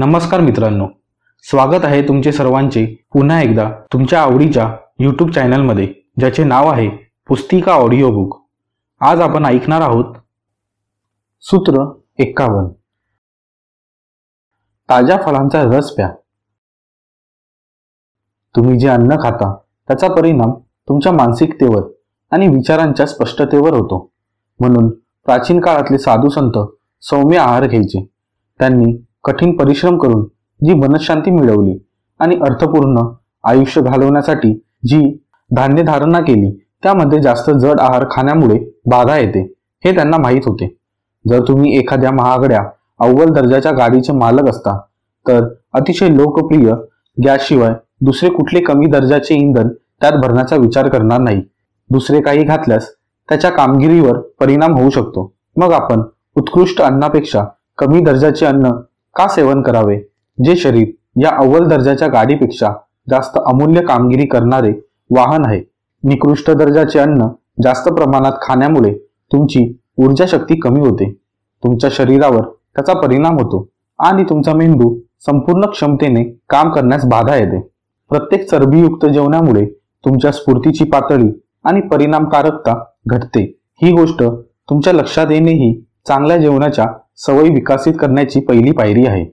नमस्कार मित्रांनो. स्वागत आहे तुमचे सर्वांचे पुन्हा एकदा तुमच्या आवडीच्या यूट्यूब चॅनलमध्ये ज्याचे नाव आहे पुस्तिका ऑडिओ बुक आज आपण ऐकणार आहोत सूत्र एक्कावन्न. ताज्या फळांचा रस प्या. तुम्ही जे अन्न खाता त्याचा परिणाम तुमच्या मानसिकतेवर आणि विचारांच्या स्पष्टतेवर होतो. म्हणून प्राचीन काळातले साधू संत सौम्य आहार घ्यायचे. त्यांनी कठीण परिश्रम करून जी मनशांती मिळवली आणि अर्थपूर्ण आयुष्य घालवण्यासाठी जी धान्य धारणा केली त्यामध्ये जास्त जड आहार खाण्यामुळे बाधा येते हे त्यांना माहीत होते. जर तुम्ही एखाद्या महागड्या अव्वल दर्जाच्या गाडीचे मालक असता तर अतिशय लोकप्रिय गॅसशिवाय दुसरे कुठले कमी दर्जाचे इंधन त्यात भरण्याचा विचार करणार नाही. दुसरे काही घातल्यास त्याच्या कामगिरीवर परिणाम होऊ शकतो. मग आपण उत्कृष्ट अन्नापेक्षा कमी दर्जाचे अन्न का सेवन करावे? जे शरीर या अव्वल दर्जाच्या गाडीपेक्षा जास्त अमूल्य कामगिरी करणारे वाहन आहे. निकृष्ट दर्जाचे अन्न जास्त प्रमाणात खाण्यामुळे तुमची ऊर्जा शक्ती कमी होते. तुमच्या शरीरावर त्याचा परिणाम होतो आणि तुमचा मेंदू संपूर्ण क्षमतेने काम करण्यास बाधा येते. प्रत्येक चरबीयुक्त जेवणामुळे तुमच्या स्फूर्तीची पातळी आणि परिणामकारकता घटते. ही गोष्ट तुमच्या लक्षात येणेही चांगल्या जेवणाच्या सवयी विकसित करण्याची पहिली पायरी आहे.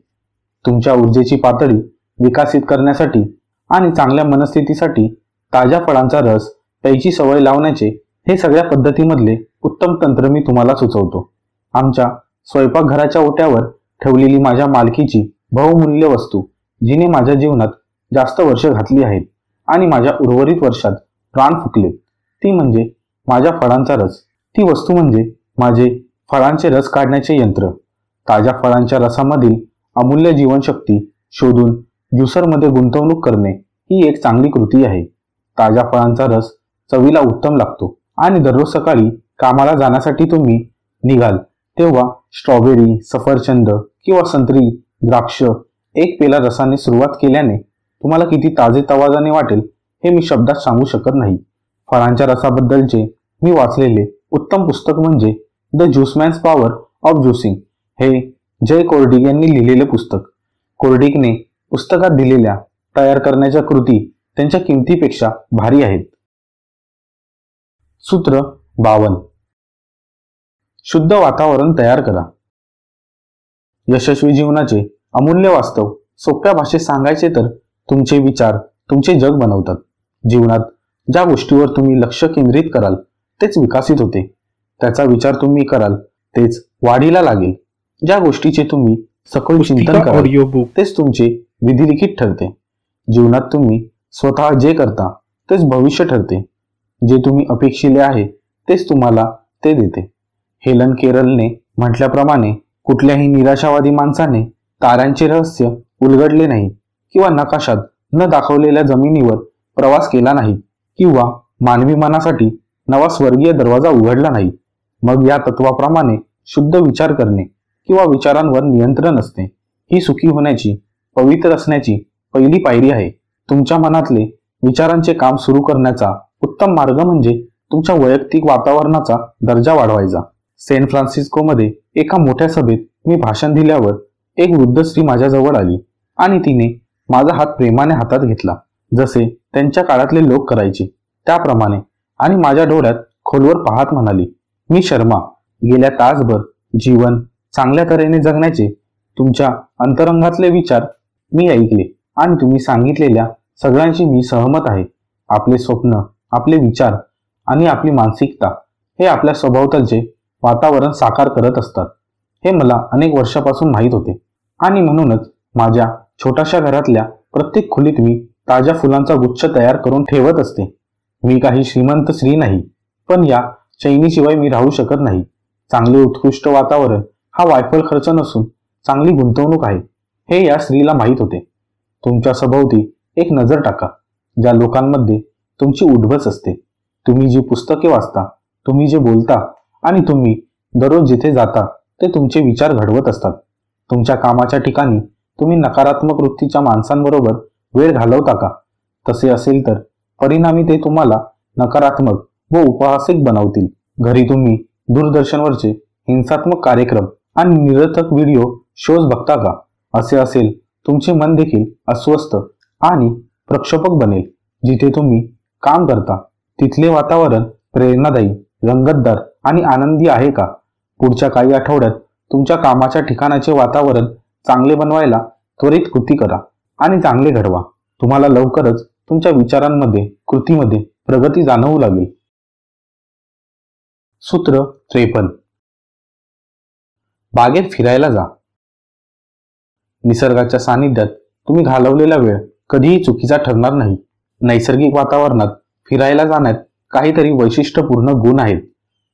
तुमच्या ऊर्जेची पातळी विकसित करण्यासाठी आणि चांगल्या मनस्थितीसाठी ताज्या फळांचा रस प्यायची सवय लावण्याचे हे सगळ्या पद्धतीमधले उत्तम तंत्र मी तुम्हाला सुचवतो. आमच्या स्वयंपाकघराच्या ओट्यावर ठेवलेली माझ्या मालकीची बहुमूल्य वस्तू जिने माझ्या जीवनात जास्त वर्ष घातली आहेत आणि माझ्या उर्वरित वर्षात प्राण फुकले. ती म्हणजे माझ्या फळांचा रस. ती वस्तू म्हणजे माझे फळांचे रस काढण्याचे यंत्र ताज्या फळांच्या रसामधील अमूल्य जीवनशक्ती शोधून ज्युसरमध्ये गुंतवणूक करणे ही एक चांगली कृती आहे. ताज्या फळांचा रस चवीला उत्तम लागतो आणि दररोज सकाळी कामाला जाण्यासाठी तुम्ही निघाल तेव्हा स्ट्रॉबेरी सफरचंद किंवा संत्री द्राक्ष एक पेला रसाने सुरुवात केल्याने तुम्हाला किती ताजे तवाजाने वाटेल हे मी शब्दात सांगू शकत नाही. फळांच्या रसाबद्दलचे मी वाचलेले उत्तम पुस्तक म्हणजे the juiceman's power of juicing. हे जय कोर्डिक यांनी लिहिलेले पुस्तक. कोर्डिकने पुस्तकात दिलेल्या तयार करण्याच्या कृती त्यांच्या किमतीपेक्षा भारी आहेत. सूत्र बावन. शुद्ध वातावरण तयार करा. यशस्वी जीवनाचे अमूल्य वास्तव सोप्या भाषेत सांगायचे तर तुमचे विचार तुमचे जग बनवतात. जीवनात ज्या गोष्टीवर तुम्ही लक्ष केंद्रित कराल तेच विकसित होते. त्याचा विचार तुम्ही कराल तेच वाढीला लागेल. ज्या गोष्टीचे तुम्ही सखोल चिंतन कराल तेच तुमचे विधिलिखित ठरते. जीवनात तुम्ही स्वतः जे करता तेच भविष्य ठरते. जे तुम्ही अपेक्षिले आहे तेच तुम्हाला ते देते. हेलन केरलने म्हटल्याप्रमाणे कुठल्याही निराशावादी माणसाने ताऱ्यांचे रहस्य उलगडले नाही किंवा नकाशात न दाखवलेल्या जमिनीवर प्रवास केला नाही किंवा मानवी मनासाठी नवा स्वर्गीय दरवाजा उघडला नाही. मग या तत्वाप्रमाणे शुद्ध विचार करणे किंवा विचारांवर नियंत्रण असते ही सुखी होण्याची पवित्र असण्याची पहिली पायरी आहे. तुमच्या मनातले विचारांचे काम सुरू करण्याचा उत्तम मार्ग म्हणजे तुमच्या वैयक्तिक वातावरणाचा दर्जा वाढवायचा. सेंट फ्रान्सिस्कोमध्ये एका मोठ्या सभेत मी भाषण दिल्यावर एक वृद्ध स्त्री माझ्याजवळ आली आणि तिने माझा हात प्रेमाने हातात घेतला जसे त्यांच्या काळातले लोक करायचे. त्याप्रमाणे आणि माझ्या डोळ्यात खोलवर पाहत म्हणाली मी शर्मा. गेल्या तासभर जीवन चांगल्या तऱ्हेने जगण्याचे तुमच्या अंतरंगातले विचार मी ऐकले आणि तुम्ही सांगितलेल्या सगळ्यांशी मी सहमत आहे. आपले स्वप्न आपले विचार आणि आपली मानसिकता हे आपल्या सभोवतालचे वातावरण साकार करत असतात. हे मला अनेक वर्षापासून माहीत होते. आणि म्हणूनच माझ्या छोट्याशा घरातल्या प्रत्येक खोलीत मी ताज्या फुलांचा गुच्छ तयार करून ठेवत असते. मी काही श्रीमंत स्त्री नाही पण या चैनीशिवाय मी राहू शकत नाही. चांगले उत्कृष्ट वातावरण हा वायफळ खर्च नसून चांगली गुंतवणूक आहे. हे या स्त्रीला माहीत होते. तुमच्या सभोवती एक नजर टाका ज्या लोकांमध्ये तुमची उठबस असते. तुम्ही जी पुस्तके वाचता तुम्ही जे बोलता आणि तुम्ही दररोज जिथे जाता ते तुमचे विचार घडवत असतात. तुमच्या कामाच्या ठिकाणी तुम्ही नकारात्मक वृत्तीच्या माणसांबरोबर वेळ घालवता का? तसे असेल तर परिणामी ते तुम्हाला नकारात्मक व उपहासिक बनवतील. घरी तुम्ही दूरदर्शनवरचे हिंसात्मक कार्यक्रम आणि निरर्थक व्हिडिओ शोज बघता का? असे असेल तुमचे मन देखील अस्वस्थ आणि प्रक्षोभक बनेल. जिथे तुम्ही काम करता तिथले वातावरण प्रेरणादायी रंगतदार आणि आनंदी आहे का? पुढच्या काही आठवड्यात तुमच्या कामाच्या ठिकाणाचे वातावरण चांगले बनवायला त्वरित कृती करा आणि चांगले घडवा. तुम्हाला लवकरच तुमच्या विचारांमध्ये कृतीमध्ये प्रगती जाणवू लागेल. सूत्र त्रेपन्न. बागेत फिरायला जा. निसर्गाच्या सानिध्यात तुम्ही घालवलेला वेळ कधीही चुकीचा ठरणार नाही. नैसर्गिक वातावरणात फिरायला जाण्यात काहीतरी वैशिष्ट्यपूर्ण गुण आहेत.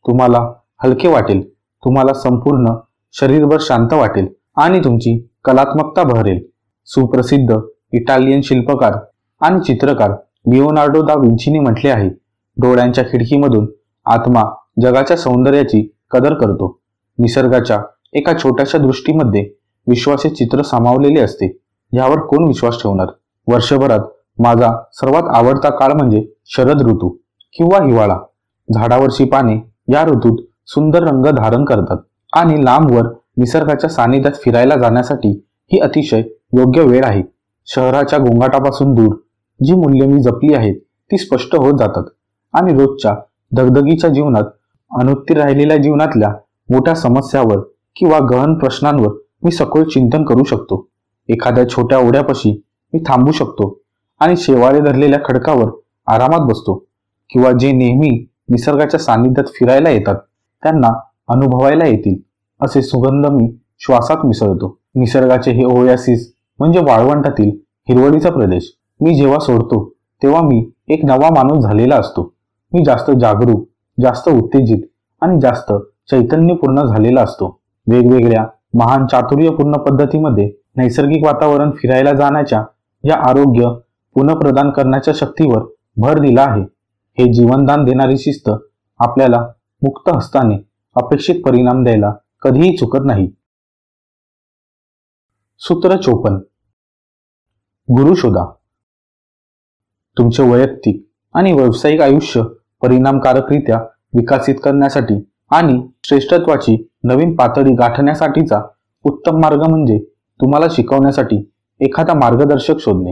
तुम्हाला हलके वाटेल तुम्हाला संपूर्ण शरीरभर शांत वाटेल आणि तुमची कलात्मकता बहरेल. सुप्रसिद्ध इटालियन शिल्पकार आणि चित्रकार लिओनार्डो दा विंचीने म्हटले आहे डोळ्यांच्या खिडकीमधून आत्मा जगाच्या सौंदर्याची कदर करतो. निसर्गाच्या एका छोट्याशा दृष्टीमध्ये विश्वाचे चित्र सामावलेले असते. यावर कोण विश्वास ठेवणार? वर्षभरात माझा सर्वात आवडता काळ म्हणजे शरद ऋतू किंवा हिवाळा. झाडावरची पाने या ऋतूत सुंदर रंग धारण करतात आणि लांबवर निसर्गाच्या सानिध्यात फिरायला जाण्यासाठी ही अतिशय योग्य वेळ आहे. शहराच्या गोंगाटापासून दूर जी मूल्य मी जपली आहेत ती स्पष्ट होत जातात आणि रोजच्या दगदगीच्या जीवनात अनुत्तीर राहिलेल्या जीवनातल्या मोठ्या समस्यावर किंवा गहन प्रश्नांवर मी सखोल चिंतन करू शकतो. एखाद्या छोट्या ओढ्यापाशी मी थांबू शकतो आणि शेवाळे धरलेल्या खडकावर आरामात बसतो किंवा जे नेहमी निसर्गाच्या सानिध्यात फिरायला येतात त्यांना अनुभवायला येतील असे सुगंध मी श्वासात मिसळतो. निसर्गाचे हे ओयासिस म्हणजे वाळवंटातील हिरवळीचा प्रदेश. मी जेव्हा सोडतो तेव्हा मी एक नवा माणूस झालेला असतो. मी जास्त जागरूक जास्त उत्तेजित आणि जास्त चैतन्यपूर्ण झालेला असतो. वेगवेगळ्या महान चातुर्यपूर्ण पद्धतीमध्ये नैसर्गिक वातावरण फिरायला जाण्याच्या या आरोग्य पुनप्रदान करण्याच्या शक्तीवर भर दिला आहे. हे जीवनदान देणारी शिस्त आपल्याला मुक्त हस्ताने अपेक्षित परिणाम द्यायला कधीही चुकत नाही. सूत्र चोपन गुरु शोधा. तुमचे वैयक्तिक आणि व्यावसायिक आयुष्य परिणामकारकरित्या विकसित करण्यासाठी आणि श्रेष्ठत्वाची नवीन पातळी गाठण्यासाठीचा उत्तम मार्ग म्हणजे तुम्हाला शिकवण्यासाठी एखादा मार्गदर्शक शोधणे.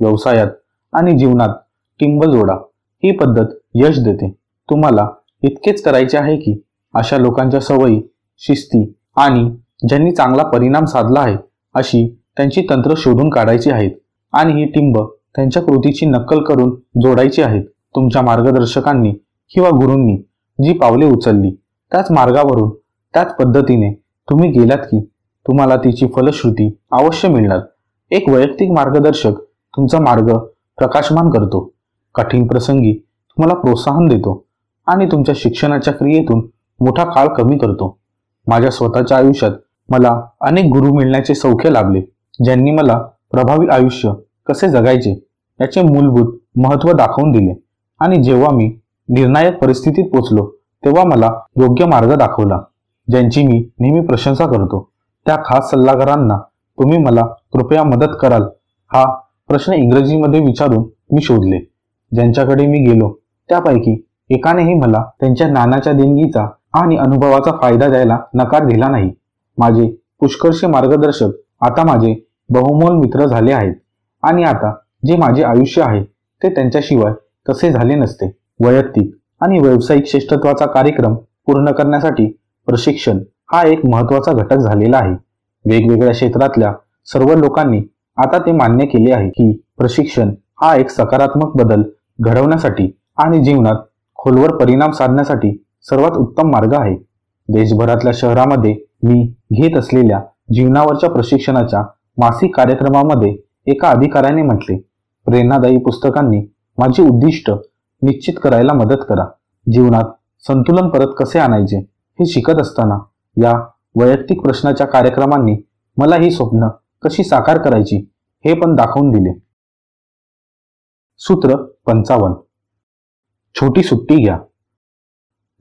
व्यवसायात आणि जीवनात टिंब जोडा. ही पद्धत यश देते. तुम्हाला इतकेच करायचे आहे की अशा लोकांच्या सवयी शिस्ती आणि ज्यांनी चांगला परिणाम साधला आहे अशी त्यांची तंत्र शोधून काढायची आहेत आणि ही टिंब त्यांच्या कृतीची नक्कल करून जोडायची आहेत. तुमच्या मार्गदर्शकांनी किंवा गुरूंनी जी पावले उचलली त्याच मार्गावरून त्याच पद्धतीने तुम्ही गेलात की तुम्हाला तिची फलश्रुती अवश्य मिळणार. एक वैयक्तिक मार्गदर्शक तुमचा मार्ग प्रकाशमान करतो. कठीण प्रसंगी तुम्हाला प्रोत्साहन देतो आणि तुमच्या शिक्षणाच्या क्रियेतून मोठा काळ कमी करतो. माझ्या स्वतःच्या आयुष्यात मला अनेक गुरु मिळण्याचे सौख्य लाभले ज्यांनी मला प्रभावी आयुष्य कसे जगायचे याचे मूलभूत महत्त्व दाखवून दिले. आणि जेव्हा मी निर्णायक परिस्थितीत पोचलो तेव्हा मला योग्य मार्ग दाखवला ज्यांची मी नेहमी प्रशंसा करतो. त्या खास सल्लागारांना तुम्ही मला कृपया मदत कराल हा प्रश्न इंग्रजीमध्ये विचारून मी शोधले. ज्यांच्याकडे मी गेलो त्यापैकी एकानेही मला त्यांच्या ज्ञानाच्या देणगीचा आणि अनुभवाचा फायदा द्यायला नकार दिला नाही. माझे पुष्कळशे मार्गदर्शक आता माझे बहुमोल मित्र झाले आहेत. आणि आता जे माझे आयुष्य आहे ते त्यांच्याशिवाय तसे झाले नसते. वैयक्तिक आणि व्यावसायिक श्रेष्ठत्वाचा कार्यक्रम पूर्ण करण्यासाठी प्रशिक्षण हा एक महत्त्वाचा घटक झालेला आहे. वेगवेगळ्या क्षेत्रातल्या सर्व लोकांनी आता ते मान्य केले आहे की प्रशिक्षण हा एक सकारात्मक बदल घडवण्यासाठी आणि जीवनात खोलवर परिणाम साधण्यासाठी सर्वात उत्तम मार्ग आहे. देशभरातल्या शहरामध्ये मी घेत असलेल्या जीवनावरच्या प्रशिक्षणाच्या मासिक कार्यक्रमामध्ये एका अधिकाऱ्याने म्हटले प्रेरणादायी पुस्तकांनी माझी उद्दिष्ट निश्चित करायला मदत करा. जीवनात संतुलन परत कसे आणायचे हे शिकत असताना या वैयक्तिक प्रश्नाच्या कार्यक्रमांनी मला ही स्वप्न कशी साकार करायची हे पण दाखवून दिले. सूत्र पंचावन्न. छोटी सुट्टी घ्या.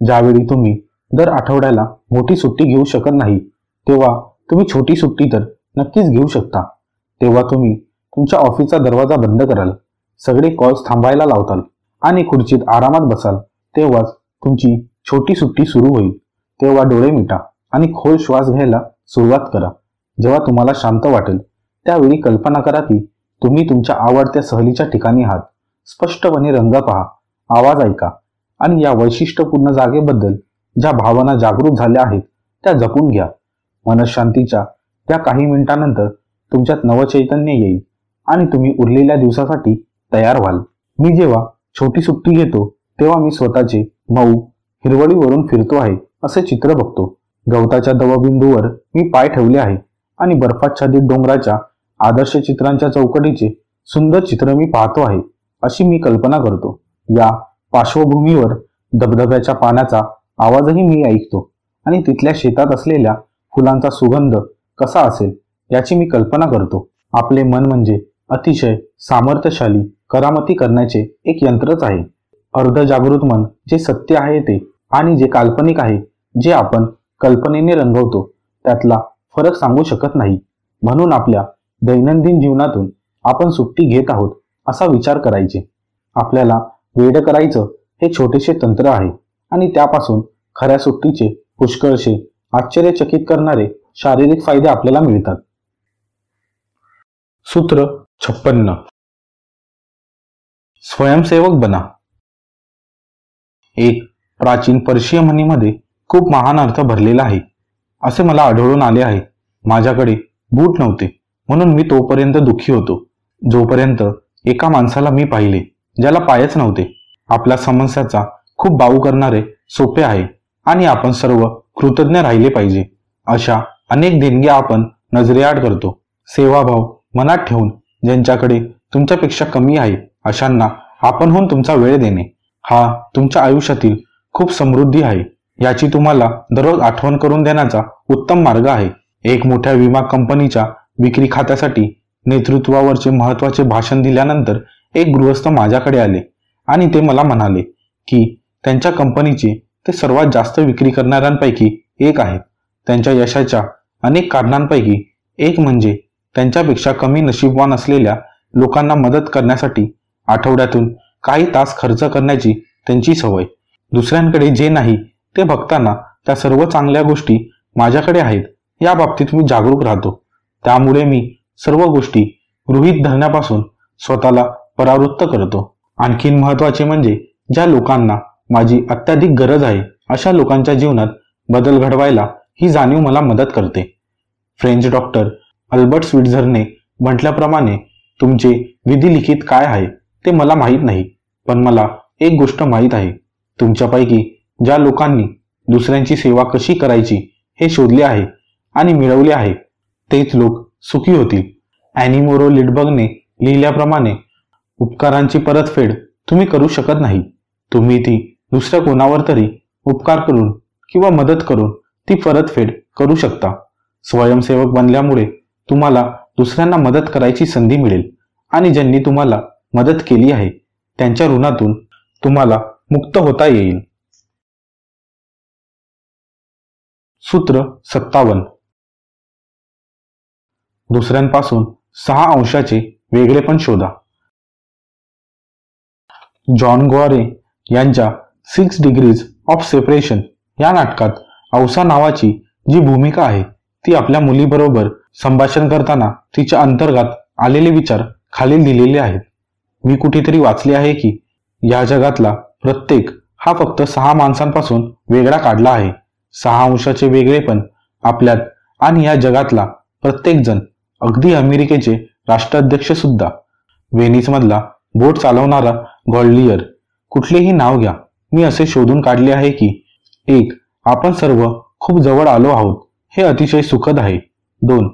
ज्यावेळी तुम्ही दर आठवड्याला मोठी सुट्टी घेऊ शकत नाही तेव्हा तुम्ही छोटी सुट्टी तर नक्कीच घेऊ शकता. तेव्हा तुम्ही तुमच्या ऑफिसचा दरवाजा बंद कराल. सगळे कॉल्स थांबायला लावताल आणि खुर्चीत आरामात बसाल तेव्हाच तुमची छोटी सुट्टी सुरू होईल. तेव्हा डोळे मिटा आणि खोल श्वास घ्यायला सुरुवात करा. जेव्हा तुम्हाला शांत वाटेल त्यावेळी कल्पना करा की तुम्ही तुमच्या आवडत्या सहलीच्या ठिकाणी आहात. स्पष्टपणे रंग पहा आवाज ऐका आणि या वैशिष्ट्यपूर्ण जागेबद्दल ज्या भावना जागृत झाल्या आहेत त्या जपून घ्या. मनशांतीच्या त्या काही मिनिटांनंतर तुमच्यात नवचैतन्य येईल आणि तुम्ही उरलेल्या दिवसासाठी तयार व्हाल. मी जेव्हा छोटी सुट्टी घेतो तेव्हा मी स्वतःचे मऊ हिरवळीवरून फिरतो आहे असे चित्र बघतो. गवताच्या दवबिंदूवर मी पाय ठेवले आहे आणि बर्फाच्छादित डोंगराच्या आदर्श चित्रांच्या चौकटीचे सुंदर चित्र मी पाहतो आहे अशी मी कल्पना करतो. या पार्श्वभूमीवर धबधब्याच्या पाण्याचा आवाजही मी ऐकतो आणि तिथल्या शेतात असलेल्या फुलांचा सुगंध कसा असेल याची मी कल्पना करतो. आपले मन म्हणजे अतिशय सामर्थ्यशाली करामती करण्याचे एक यंत्रच आहे. अर्ध जागृत मन जे सत्य आहे ते आणि जे काल्पनिक आहे जे आपण कल्पनेने रंगवतो त्यातला फरक सांगू शकत नाही. म्हणून आपल्या दैनंदिन जीवनातून आपण सुट्टी घेत आहोत असा विचार करायचे. आपल्याला वेड करायचं हे छोटेसे तंत्र आहे आणि त्यापासून खऱ्या सुट्टीचे पुष्कळशे आश्चर्यचकित करणारे शारीरिक फायदे आपल्याला मिळतात. सूत्र छप्पन्न. स्वयंसेवक बना. एक प्राचीन पर्शिय म्हणीमध्ये खूप महान अर्थ भरलेला आहे. असे मला आढळून आले आहे. माझ्याकडे बूट नव्हते म्हणून मी तोपर्यंत दुःखी होतो. जोपर्यंत एका माणसाला मी पाहिले ज्याला पायच नव्हते. आपल्या समस्याचा खूप बाऊ करणारे सोपे आहे आणि आपण सर्व कृतज्ञ राहिले पाहिजे. अशा अनेक देणग्या आपण नजरेआड करतो. सेवाभाव मनात ठेवून ज्यांच्याकडे तुमच्यापेक्षा कमी आहे अशांना आपणहून तुमचा वेळ देणे. हा तुमच्या आयुष्यातील खूप समृद्धी आहे. याची तुम्हाला दररोज आठवण करून देण्याचा उत्तम मार्ग आहे. एक मोठ्या विमा कंपनीच्या विक्री खात्यासाठी नेतृत्वावरचे महत्त्वाचे भाषण दिल्यानंतर एक गृहस्थ माझ्याकडे आले आणि ते मला म्हणाले की त्यांच्या कंपनीचे ते सर्वात जास्त विक्री करणाऱ्यांपैकी एक आहेत. त्यांच्या यशाच्या अनेक कारणांपैकी एक म्हणजे त्यांच्यापेक्षा कमी नशीबवान असलेल्या लोकांना मदत करण्यासाठी आठवड्यातून काही तास खर्च करण्याची त्यांची सवय. दुसऱ्यांकडे जे नाही ते बघताना त्या सर्व चांगल्या गोष्टी माझ्याकडे आहेत या बाबतीत मी जागरूक राहतो. त्यामुळे मी सर्व गोष्टी गृहीत धरण्यापासून स्वतःला परावृत्त करतो. आणखीन महत्त्वाचे म्हणजे ज्या लोकांना माझी अत्याधिक गरज आहे अशा लोकांच्या जीवनात बदल घडवायला ही जाणीव मला मदत करते. फ्रेंच डॉक्टर अल्बर्ट स्विट्झरने म्हटल्याप्रमाणे तुमचे विधी लिखित काय आहे ते मला माहीत नाही पण मला एक गोष्ट माहीत आहे. तुमच्यापैकी ज्या लोकांनी दुसऱ्यांची सेवा कशी करायची हे शोधले आहे आणि मिळवले आहे तेच लोक सुखी होतील. अॅनिमोरो लिडबर्गने लिहिल्याप्रमाणे उपकारांची परतफेड तुम्ही करू शकत नाही. तुम्ही ती दुसऱ्या कोणावर तरी उपकार करून किंवा मदत करून ती परतफेड करू शकता. स्वयंसेवक बनल्यामुळे तुम्हाला दुसऱ्यांना मदत करायची संधी मिळेल आणि ज्यांनी तुम्हाला मदत केली आहे त्यांच्या ऋणातून तुम्हाला मुक्त होता येईल. सूत्र सत्तावन्न. दुसऱ्यांपासून सहा अंशाचे वेगळेपण शोधा. जॉन ग्वारे यांच्या सिक्स डिग्रीज ऑफ सेपरेशन या नाटकात औसा नावाची जी भूमिका आहे ती आपल्या मुलीबरोबर संभाषण करताना तिच्या अंतर्गात आलेले विचार खालील दिलेले आहेत. मी कुठेतरी वाचले आहे की या जगातला प्रत्येक हा फक्त सहा माणसांपासून वेगळा काढला आहे. सहा अंशाचे वेगळेपण आपल्यात आणि या जगातला प्रत्येकजण अगदी अमेरिकेचे राष्ट्राध्यक्ष सुद्धा मधला बोट चालवणारा गॉल्डियर कुठलेही नाव घ्या. मी असे शोधून काढले आहे की एक आपण सर्व खूप जवळ आलो आहोत. हे अतिशय सुखद आहे. दोन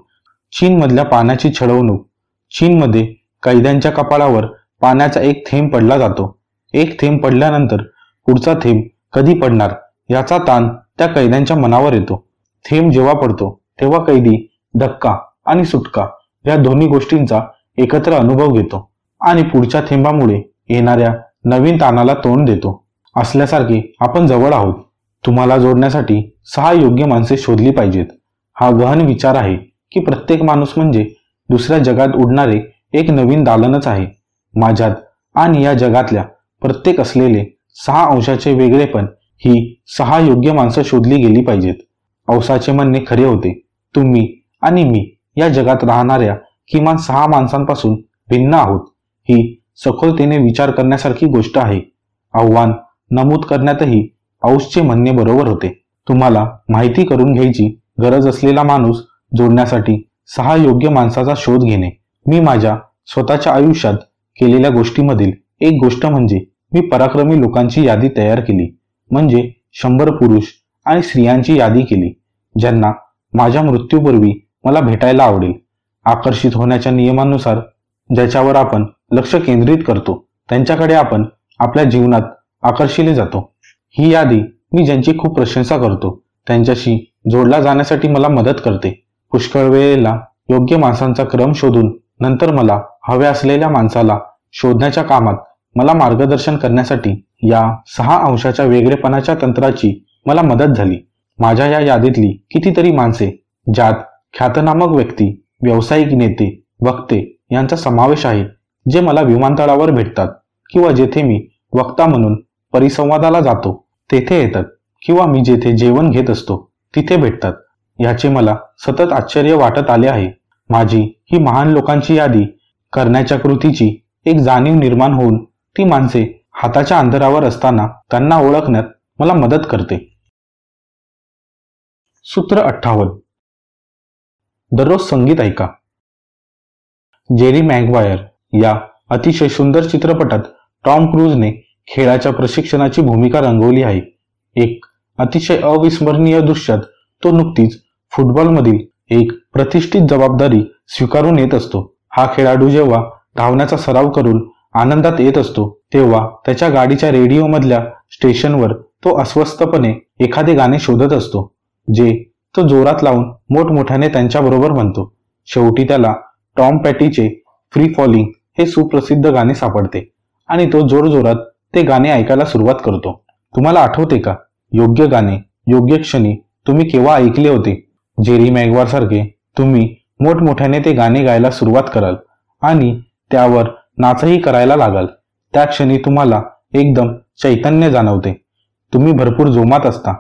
चीनमधल्या पाण्याची छळवणूक. चीनमध्ये कैद्यांच्या कपाळावर पाण्याचा एक थेंब पडला जातो. एक थेंब पडल्यानंतर पुढचा थेंब कधी पडणार याचा ताण त्या कैद्यांच्या मनावर येतो. थेंब जेव्हा पडतो तेव्हा कैदी धक्का आणि सुटका या दोन्ही गोष्टींचा एकत्र अनुभव घेतो आणि पुढच्या थेंबामुळे येणाऱ्या नवीन ताणाला तोंड देतो. असल्यासारखे आपण जवळ आहोत. तुम्हाला जोडण्यासाठी सहा योग्य माणसे शोधली पाहिजेत. हा गहन विचार आहे. की प्रत्येक माणूस म्हणजे दुसऱ्या जगात उडणारे एक नवीन दालनच आहे. माझ्यात आणि या जगातल्या प्रत्येक असलेले सहा अंशाचे वेगळेपण ही सहा योग्य माणसं शोधली गेली पाहिजेत. औसाचे म्हणणे खरे होते. तुम्ही आणि मी या जगात राहणाऱ्या किमान सहा माणसांपासून भिन्न आहोत. ही सखोलतेने विचार करण्यासारखी गोष्ट आहे. आव्हान नमूद करण्यातही औषचे म्हणणे बरोबर होते. तुम्हाला माहिती करून घ्यायची गरज असलेला माणूस जोडण्यासाठी सहा योग्य माणसाचा शोध घेणे. मी माझ्या स्वतःच्या आयुष्यात केलेल्या गोष्टीमधील एक गोष्ट म्हणजे मी पराक्रमी लोकांची यादी तयार केली. म्हणजे शंभर पुरुष आणि स्त्रियांची यादी केली ज्यांना माझ्या मृत्यूपूर्वी मला भेटायला आवडेल. आकर्षित होण्याच्या नियमानुसार ज्याच्यावर आपण लक्ष केंद्रित करतो त्यांच्याकडे आपण आपल्या जीवनात आकर्षिले जातो. ही यादी मी ज्यांची खूप प्रशंसा करतो त्यांच्याशी जोडला जाण्यासाठी मला मदत करते. पुष्कळ वेळेला योग्य माणसांचा क्रम शोधून नंतर मला हव्या असलेल्या माणसाला शोधण्याच्या कामात मला मार्गदर्शन करण्यासाठी या सहा अंशाच्या वेगळेपणाच्या तंत्राची मला मदत झाली. माझ्या या यादीतली कितीतरी माणसे ज्यात ख्यातनामक व्यक्ती व्यावसायिक नेते वक्ते यांचा समावेश आहे जे मला विमानतळावर भेटतात किंवा जेथे मी वक्ता म्हणून परिसंवादाला जातो तेथे येतात किंवा मी जेथे जेवण घेत असतो तिथे भेटतात. याचे मला सतत आश्चर्य वाटत आले आहे. माझी ही महान लोकांची यादी करण्याच्या कृतीची एक जाणीव निर्माण होऊन ती माणसे हाताच्या अंतरावर असताना त्यांना ओळखण्यात मला मदत करते. सूत्र अठ्ठावन्न. दररोज संगीत ऐका. जेरी मॅगवायर या अतिशय सुंदर चित्रपटात टॉम क्रूजने खेळाच्या प्रशिक्षणाची भूमिका रंगवली आहे. एक अतिशय अविस्मरणीय दृश्यात तो नुकतीच फुटबॉलमधील एक प्रतिष्ठित जबाबदारी स्वीकारून येत असतो. हा खेळाडू जेव्हा धावण्याचा सराव करून आनंदात येत असतो तेव्हा त्याच्या गाडीच्या रेडिओमधल्या स्टेशनवर तो अस्वस्थपणे एखादे गाणे शोधत असतो जे तो जोरात लावून मोठमोठ्याने त्यांच्याबरोबर म्हणतो. शेवटी त्याला टॉम पॅटीचे फ्री फॉलिंग हे सुप्रसिद्ध गाणे सापडते आणि तो जोरजोरात ते गाणे ऐकायला सुरुवात करतो. तुम्हाला आठवते का? योग्य गाणे योग्य क्षणी तुम्ही केव्हा ऐकले होते? जेरी मॅगवार सारखे तुम्ही मोठमोठ्याने ते गाणे गायला सुरुवात कराल आणि त्यावर नाचही करायला लागाल. त्या क्षणी तुम्हाला एकदम चैतन्य जाणवते. तुम्ही भरपूर जोमात असता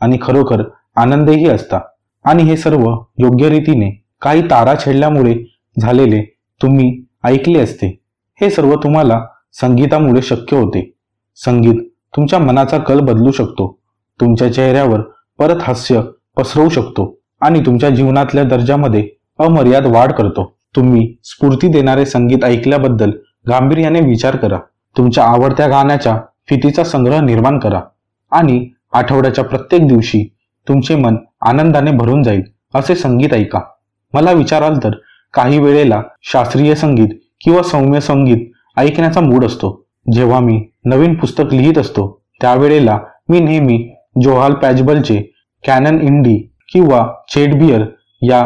आणि खरोखर आनंदही असता. आणि हे सर्व योग्य रीतीने काही तारा छेडल्यामुळे झालेले तुम्ही ऐकले असते. हे सर्व तुम्हाला संगीतामुळे शक्य होते. संगीत तुमच्या मनाचा कल बदलू शकतो. तुमच्या चेहऱ्यावर परत हास्य पसरवू शकतो. आणि तुमच्या जीवनातल्या दर्जामध्ये अमर्याद वाढ करतो. तुम्ही स्फूर्ती देणारे संगीत ऐकल्याबद्दल गांभीर्याने विचार करा. तुमच्या आवडत्या गाण्याच्या फितीचा संग्रह निर्माण करा. आणि आठवड्याच्या प्रत्येक दिवशी तुमचे मन आनंदाने भरून जाईल असे संगीत ऐका. मला विचाराल तर काही वेळेला शास्त्रीय संगीत किंवा सौम्य संगीत ऐकण्याचा मूड असतो. जेव्हा मी नवीन पुस्तक लिहित असतो त्यावेळेला मी नेहमी जोहाल पॅजबलचे कॅनन इंडी किंवा चेडबियर या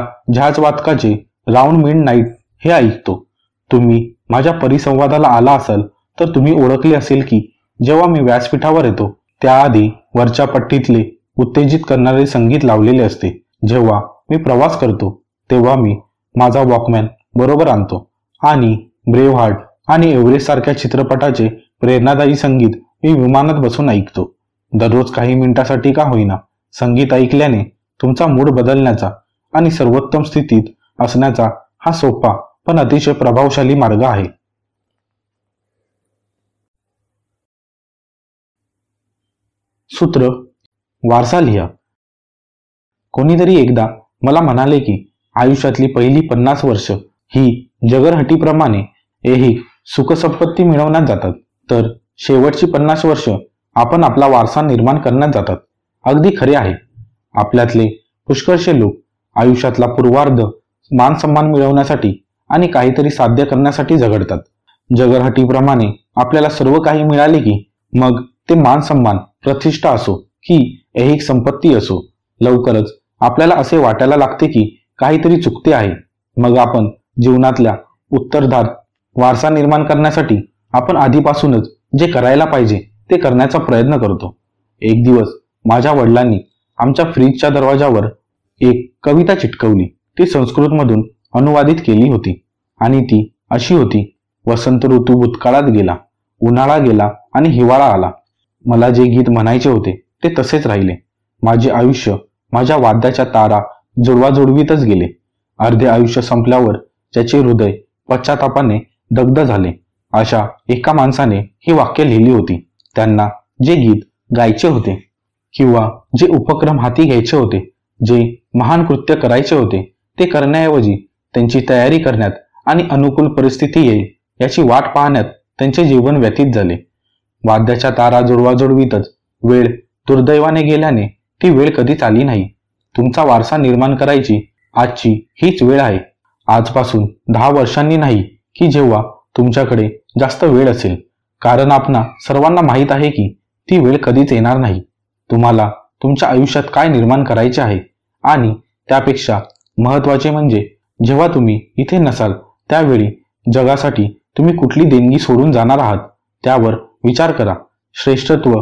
वादकाचे राऊंड मिड नाईट हे ऐकतो. तुम्ही माझ्या परिसंवादाला आला असाल तर तुम्ही ओळखले असेल की जेव्हा मी व्यासपीठावर येतो त्याआधी वरच्या पट्टीतले उत्तेजित करणारे संगीत लावलेले असते. जेव्हा मी प्रवास करतो तेव्हा मी माझा वॉकमॅन बरोबर आणतो. आणि ब्रेव हार्ट आणि एव्हरेस्ट सारख्या चित्रपटाचे प्रेरणादायी संगीत मी विमानात बसून ऐकतो. दररोज काही मिनिटासाठी का होईना संगीत ऐकल्याने तुमचा मूड बदलण्याचा आणि सर्वोत्तम स्थितीत असण्याचा हा सोपा पण अतिशय प्रभावशाली मार्ग आहे. सूत्र वारसा लिहा. कोणीतरी एकदा मला म्हणाले की आयुष्यातली पहिली पन्नास वर्ष ही जगरहटीप्रमाणे एही सुखसंपत्ती मिळवण्यात जातात. तर शेवटची पन्नास वर्ष आपण आपला वारसा निर्माण करण्यात जातात. अगदी खरे आहे. आपल्यातले पुष्कळशे लोक आयुष्यातला पूर्वार्ध मान सन्मान मिळवण्यासाठी आणि काहीतरी साध्य करण्यासाठी झगडतात. जगरहटीप्रमाणे आपल्याला सर्व काही मिळाले की मग ते मान सन्मान प्रतिष्ठा असो की ऐहिक संपत्ती असो लवकरच आपल्याला असे वाटायला लागते की काहीतरी चुकते आहे. मग आपण जीवनातल्या उत्तरधार वारसा निर्माण करण्यासाठी आपण आधीपासूनच जे करायला पाहिजे ते करण्याचा प्रयत्न करतो. एक दिवस माझ्या वडिलांनी आमच्या फ्रीजच्या दरवाजावर एक कविता चिटकवली. ती संस्कृतमधून अनुवादित केली होती आणि ती अशी होती वसंत ऋतू भूतकाळात गेला उन्हाळा गेला आणि हिवाळा आला. मला जे गीत म्हणायचे होते ते तसेच राहिले. माझे आयुष्य माझ्या वाद्याच्या तारा जुळवाजुळवीतच गेले. अर्धे आयुष्य संपल्यावर त्याचे हृदय पश्चातापाने दग्ध झाले. अशा एका माणसाने ही वाक्य लिहिली होती. त्यांना जे गीत गायचे होते किंवा जे उपक्रम हाती घ्यायचे होते जे महान कृत्य करायचे होते ते करण्याऐवजी त्यांची तयारी करण्यात आणि अनुकूल परिस्थिती येईल याची वाट पाहण्यात त्यांचे जीवन व्यतीत झाले. वाद्याच्या तारा जुडवाजुडवीतच वेळ दुर्दैवाने गेल्याने ती वेळ कधीच आली नाही. तुमचा वारसा निर्माण करायची आजची हीच वेळ आहे. आजपासून दहा वर्षांनी नाही की जेव्हा तुमच्याकडे जास्त वेळ असेल. कारण आपणा सर्वांना माहीत आहे की ती वेळ कधीच येणार नाही. तुम्हाला तुमच्या आयुष्यात काय निर्माण करायचे आहे? आणि त्यापेक्षा महत्त्वाचे म्हणजे जेव्हा तुम्ही इथे नसाल त्यावेळी जगासाठी तुम्ही कुठली देणगी सोडून जाणार आहात? त्यावर विचार करा. श्रेष्ठत्व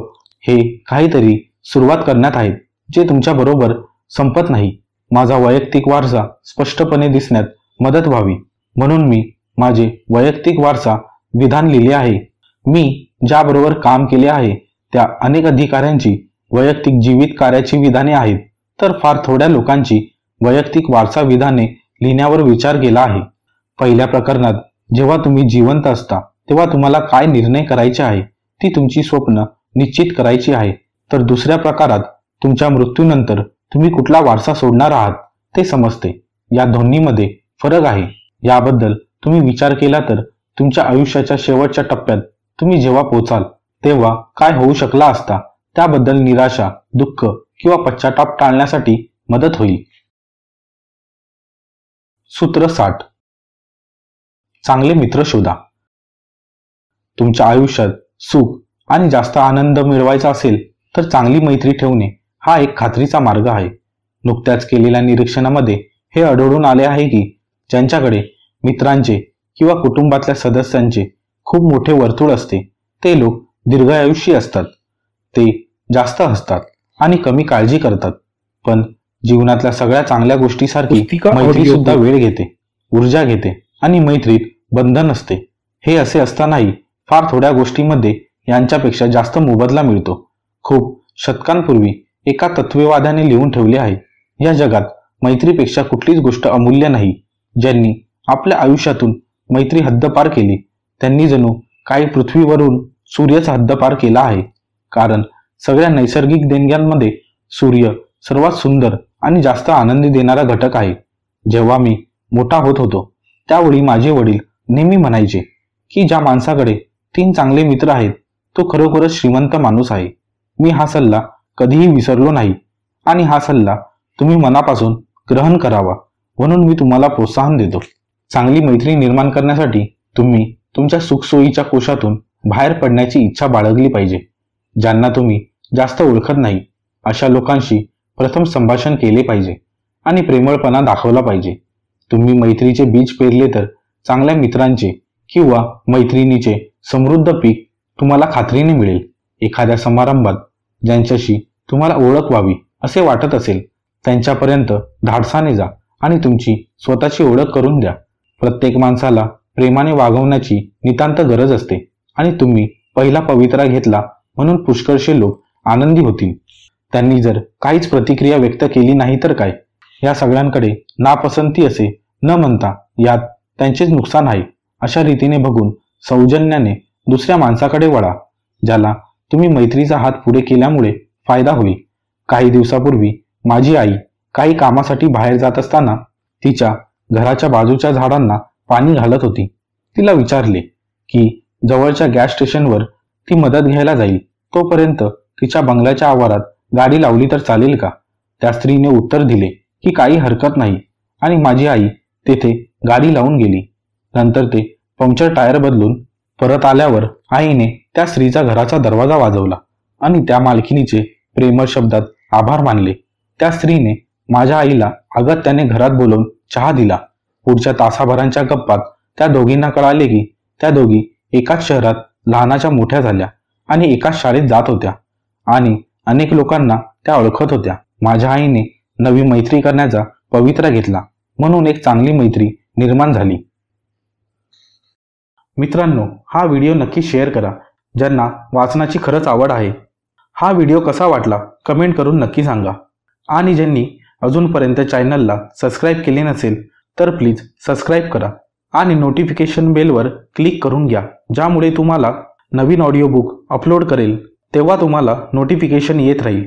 हे काहीतरी सुरुवात करण्यात आहेत जे तुमच्या बरोबर संपत नाही. माझा वैयक्तिक वारसा स्पष्टपणे दिसण्यात मदत व्हावी. म्हणून मी माझे वैयक्तिक वारसा विधान लिहिले आहे. मी ज्याबरोबर काम केले आहे त्या अनेक अधिकाऱ्यांची वैयक्तिक जीवित कार्याची विधाने आहेत तर फार थोड्या लोकांची वैयक्तिक वारसा विधाने लिहिण्यावर विचार केला आहे. पहिल्या प्रकरणात जेव्हा तुम्ही जिवंत असता तेव्हा तुम्हाला काय निर्णय करायचे आहे ती तुमची स्वप्न निश्चित करायची आहे. तर दुसऱ्या प्रकारात तुमच्या मृत्यूनंतर तुम्ही कुठला वारसा सोडणार आहात ते समजते. या दोन्हीमध्ये फरक आहे. याबद्दल तुम्ही विचार केला तर तुमच्या आयुष्याच्या शेवटच्या टप्प्यात तुम्ही जेव्हा पोचाल तेव्हा काय होऊ शकला असता त्याबद्दल निराशा दुःख किंवा पश्चाताप टाळण्यासाठी मदत होईल. सूत्र साठ. चांगले मित्र शोधा. तुमच्या आयुष्यात सुख आणि जास्त आनंद मिळवायचा असेल तर चांगली मैत्री ठेवणे हा एक खात्रीचा मार्ग आहे. नुकत्याच केलेल्या निरीक्षणामध्ये हे आढळून आले आहे की ज्यांच्याकडे मित्रांचे किंवा कुटुंबातल्या सदस्यांचे खूप मोठे वर्तुळ असते ते लोक दीर्घायुषी असतात. ते जास्त हसतात आणि कमी काळजी करतात. पण जीवनातल्या सगळ्या चांगल्या गोष्टीसारखी मैत्री सुद्धा वेळ घेते ऊर्जा घेते आणि मैत्रीत बंधन असते हे असे असतानाही फार थोड्या गोष्टीमध्ये यांच्यापेक्षा जास्त मोबदला मिळतो. खूप शतकांपूर्वी एका तत्ववाद्याने लिहून ठेवले आहे या जगात मैत्रीपेक्षा कुठलीच गोष्ट अमूल्य नाही. ज्यांनी आपल्या आयुष्यातून मैत्री हद्दपार केली त्यांनी जणू काही पृथ्वीवरून सूर्यच हद्दपार केला आहे. कारण सगळ्या नैसर्गिक देणग्यांमध्ये सूर्य सर्वात सुंदर आणि जास्त आनंदी देणारा घटक आहे. जेव्हा मी मोठा होत होतो त्यावेळी माझे वडील नेहमी म्हणायचे की ज्या माणसाकडे तीन चांगले मित्र आहेत तो खरोखरच श्रीमंत माणूस आहे. मी हा सल्ला कधीही विसरलो नाही आणि हा सल्ला तुम्ही मनापासून ग्रहण करावा म्हणून मी तुम्हाला प्रोत्साहन देतो. चांगली मैत्री निर्माण करण्यासाठी तुम्ही तुमच्या सुखसोयीच्या कोशातून बाहेर पडण्याची इच्छा बाळगली पाहिजे. ज्यांना तुम्ही जास्त ओळखत नाही अशा लोकांशी प्रथम संभाषण केले पाहिजे आणि प्रेमळपणा दाखवला पाहिजे. तुम्ही मैत्रीचे बीज पेरले तर चांगल्या मित्रांचे किंवा मैत्रिणीचे समृद्ध पीक तुम्हाला खात्रीने मिळेल. एखाद्या समारंभात ज्यांच्याशी तुम्हाला ओळख व्हावी असे वाटत असेल त्यांच्यापर्यंत धाडसाने जा आणि तुमची स्वतःची ओळख करून द्या. प्रत्येक माणसाला प्रेमाने वागवण्याची नितांत गरज असते आणि तुम्ही पहिला पवित्रा घेतला म्हणून पुष्कळशे लोक आनंदी होतील. त्यांनी जर काहीच प्रतिक्रिया व्यक्त केली नाही तर काय? या सगळ्यांकडे नापसंती असे न म्हणता यात त्यांचेच नुकसान आहे अशा रीतीने बघून सौजन्याने दुसऱ्या माणसाकडे वळा ज्याला तुम्ही मैत्रीचा हात पुढे केल्यामुळे फायदा होईल. काही दिवसापूर्वी माझी आई काही कामासाठी बाहेर जात असताना तिच्या घराच्या बाजूच्या झाडांना पाणी घालत होती. तिला विचारले की जवळच्या गॅस स्टेशनवर ती मदत घ्यायला जाईल. तोपर्यंत तिच्या बंगल्याच्या आवारात गाडी लावली तर चालेल का? त्या स्त्रीने उत्तर दिले की काही हरकत नाही आणि माझी आई तेथे गाडी लावून गेली. नंतर ते पंक्चर टायर बदलून परत आल्यावर आईने त्या स्त्रीचा घराचा दरवाजा वाजवला आणि त्या मालकिनीचे प्रेमळ शब्दात आभार मानले. त्या स्त्रीने माझ्या आईला अगत्याने घरात बोलवून चहा दिला. पुढच्या तासाभरांच्या गप्पात त्या दोघींना कळाले की त्या दोघी एकाच शहरात लहानाच्या मोठ्या झाल्या. आणि एकाच शाळेत जात होत्या. आणि अनेक लोकांना त्या ओळखत होत्या. माझ्या आईने नवी मैत्री करण्याचा पवित्रा घेतला. म्हणून एक चांगली मैत्री निर्माण झाली. मित्रांनो हा व्हिडिओ नक्की शेअर करा. ज्यांना वाचनाची खरंच आवड आहे. हा व्हिडिओ कसा वाटला कमेंट करून नक्की सांगा. आणि ज्यांनी अजूनपर्यंत चॅनलला सबस्क्राईब केले नसेल तर प्लीज सबस्क्राईब करा. आणि नोटिफिकेशन बेलवर क्लिक करून घ्या. ज्यामुळे तुम्हाला नवीन ऑडिओ बुक अपलोड करेल तेव्हा तुम्हाला नोटिफिकेशन येत राहील.